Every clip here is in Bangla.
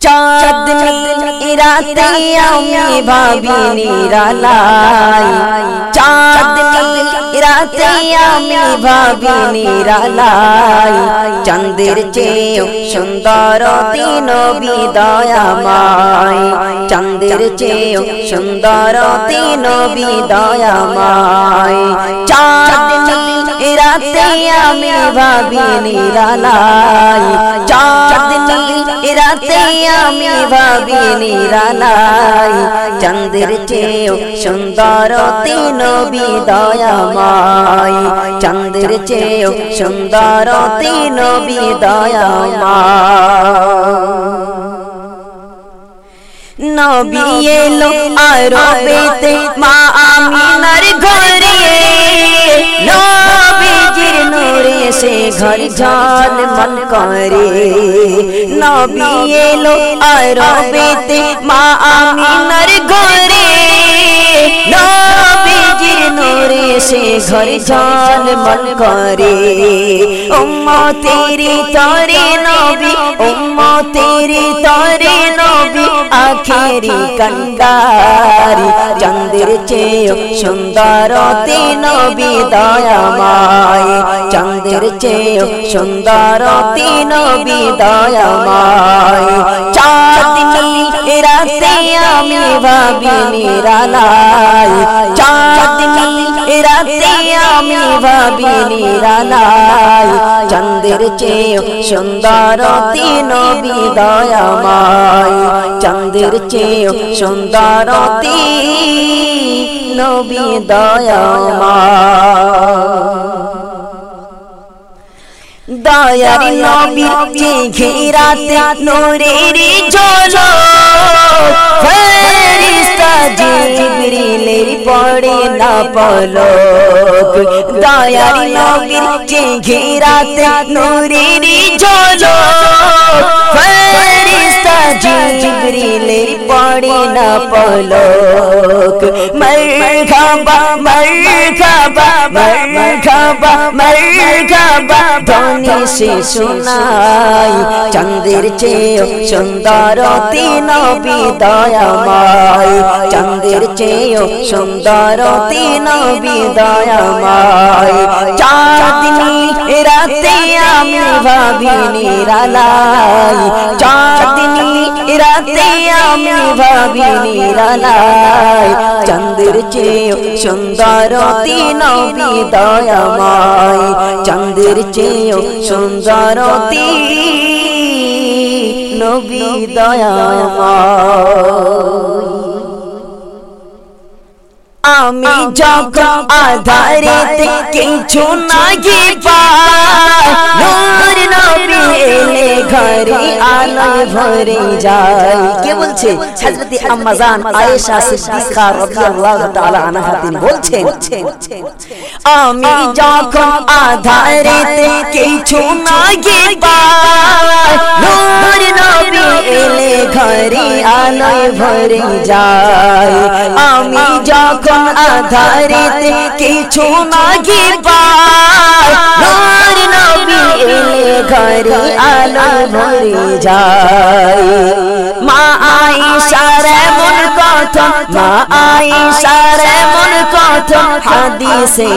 চাঁদনি রাতে আমি ভাবি নিরালাই চাঁদনি রাতে আমি ভাবি নিরালাই চন্দের চেয়ে সুন্দর দিন বিদয়ামায় চন্দের চেয়ে সুন্দর দিন বিদয়ামায় রাতে আমি ভাবি নিরালাই চাঁদনি রাতে আমি ভাবি নিরালাই চন্দ্রের চেয়েও সুন্দর তিন বিদয়ামাই চন্দ্রের চেয়েও সুন্দর তিন বিদয়ামাই নবী এলো আরবেতে মা আমিনার ঘরে। নূরে সে ঘর ঝলমল করে নবী এলো আরবেতে মা আমিনার ঘরে নবীজির নূরে সে ঘর ঝলমল করে উম্মতেরি তরে নবী উম্মতেরি তরে নবী আখেরি কন্ডারি চন্দ্রের চেয়ে সুন্দর তিন বিদয়ামায় চন্দ্রের চেয়ে সুন্দর তিন বিদয়ামায় চাঁদনি রাতে আমি ভাবি নিরালাই চাঁদনি রাতে আমি ভাবি নিরালাই চন্দ্রের চেয়ে সুন্দর তিন বিদয়ামায়। চন্দ্রের চেয়ে সুন্দর তিন দয়ার নবীর যে ঘেরাতে নূরের ঝলক পড়ে না পলক দয়ার নবীর যে ঘেরাতে পড়ে না পলক মরহাবা মরহাবা মরহাবা মরহাবা ধ্বনি সে শোনাই চন্দ্রের চেয়ে সুন্দর তিন বিদয়ামায় চন্দ্রের চেয়ে সুন্দর তিন বিদয়ামায় চাঁদনি রাতে আমি ভাবি নিরালাই চাঁদনি রাতে আমি ভাবি নিরালাই চন্দ্রের চেয়ে সুন্দর তিন বিদয়ামায় চন্দ্রের চেয়ে সুন্দর তিন বিদয়ামায় আমি যখন আধারেতে কিছু পাই নূর নবী ঘরে আলোয় ভরে যায়। কে বলছে? হযরত আম্মা জান আয়েশা সিদ্দিকা রাদিয়াল্লাহু তাআলা আনহা তিনি বলছেন, আমি যখন আধারেতে কিছু নাহি পাই, নূর নবী এলে ঘরে আলোয় ভরে যায়। আমি যখন আধারিতে কিছু মাগি পাই, নূর নবী ঘরে আলো ভরে যায়। মা আয়েশার এমন কথা, মা আয়েশার এমন কথা হাদিসে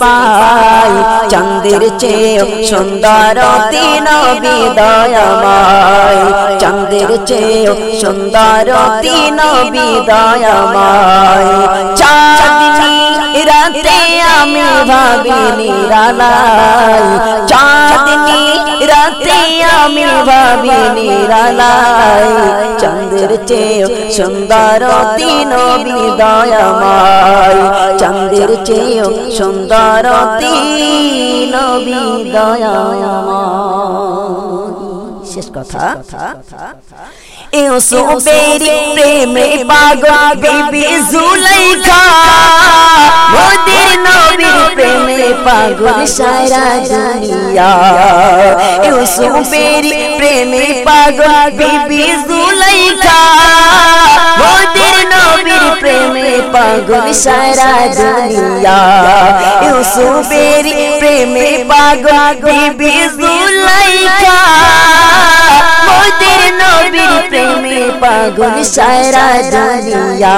পাই চন্দ্রের চেয়ে সুন্দর তিন বিদয়ামায়। চন্দ্রের চেয়ে সুন্দর তিন বিদয়ামায়। চাঁদনি রাতে আমি ভাবি নিরালাই চাঁদনি রাতে আমি ভাবি নিরালাই চন্দ্রের চেয়ে সুন্দর তিন বিদয়ামায়। চন্দ্রের চেয়ে সুন্দর তিন বিদয়ামায়। শেষ কথা। ইউসুফেরি প্রেমে পাগল বিবি জুলাইখা। মোদের নবীর প্রেমে পাগল সারা দুনিয়া। ইউসুফেরি প্রেমে পাগল বিবি জুলাইকা। মোদের নবীর প্রেমে পাগল সারা দুনিয়া। ইউসুফেরি প্রেমে পাগল বিবি জুলাইখা পাগল সারা দুনিয়া।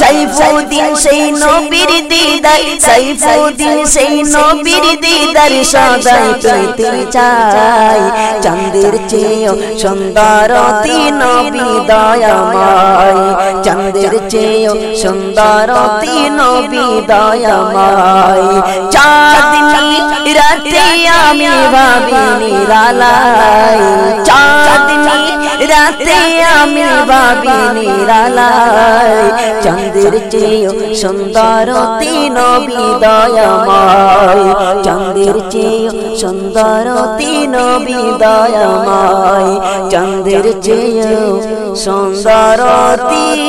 সাইফুদ্দিন সেই নবীর দিদার, সাইফুদ্দিন সেই নবীর দিদার সদাই পেতে চাই চন্দ্রের চেয়েও সুন্দর নবী দয়াময়। চন্দ্রের চেয়েও সুন্দর নবী দয়াময়। রাতে আমি ভাবি নিরালাই চাঁদনি রাতে আমি ভাবি নিরালাই চন্দ্রের চেয়েও সুন্দর তিন বিদয়ময়। চন্দ্রের চেয়েও সুন্দর তিন বিদয়ময়। চন্দ্রের চেয়েও সুন্দর তিন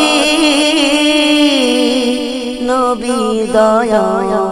বিদয়ময়।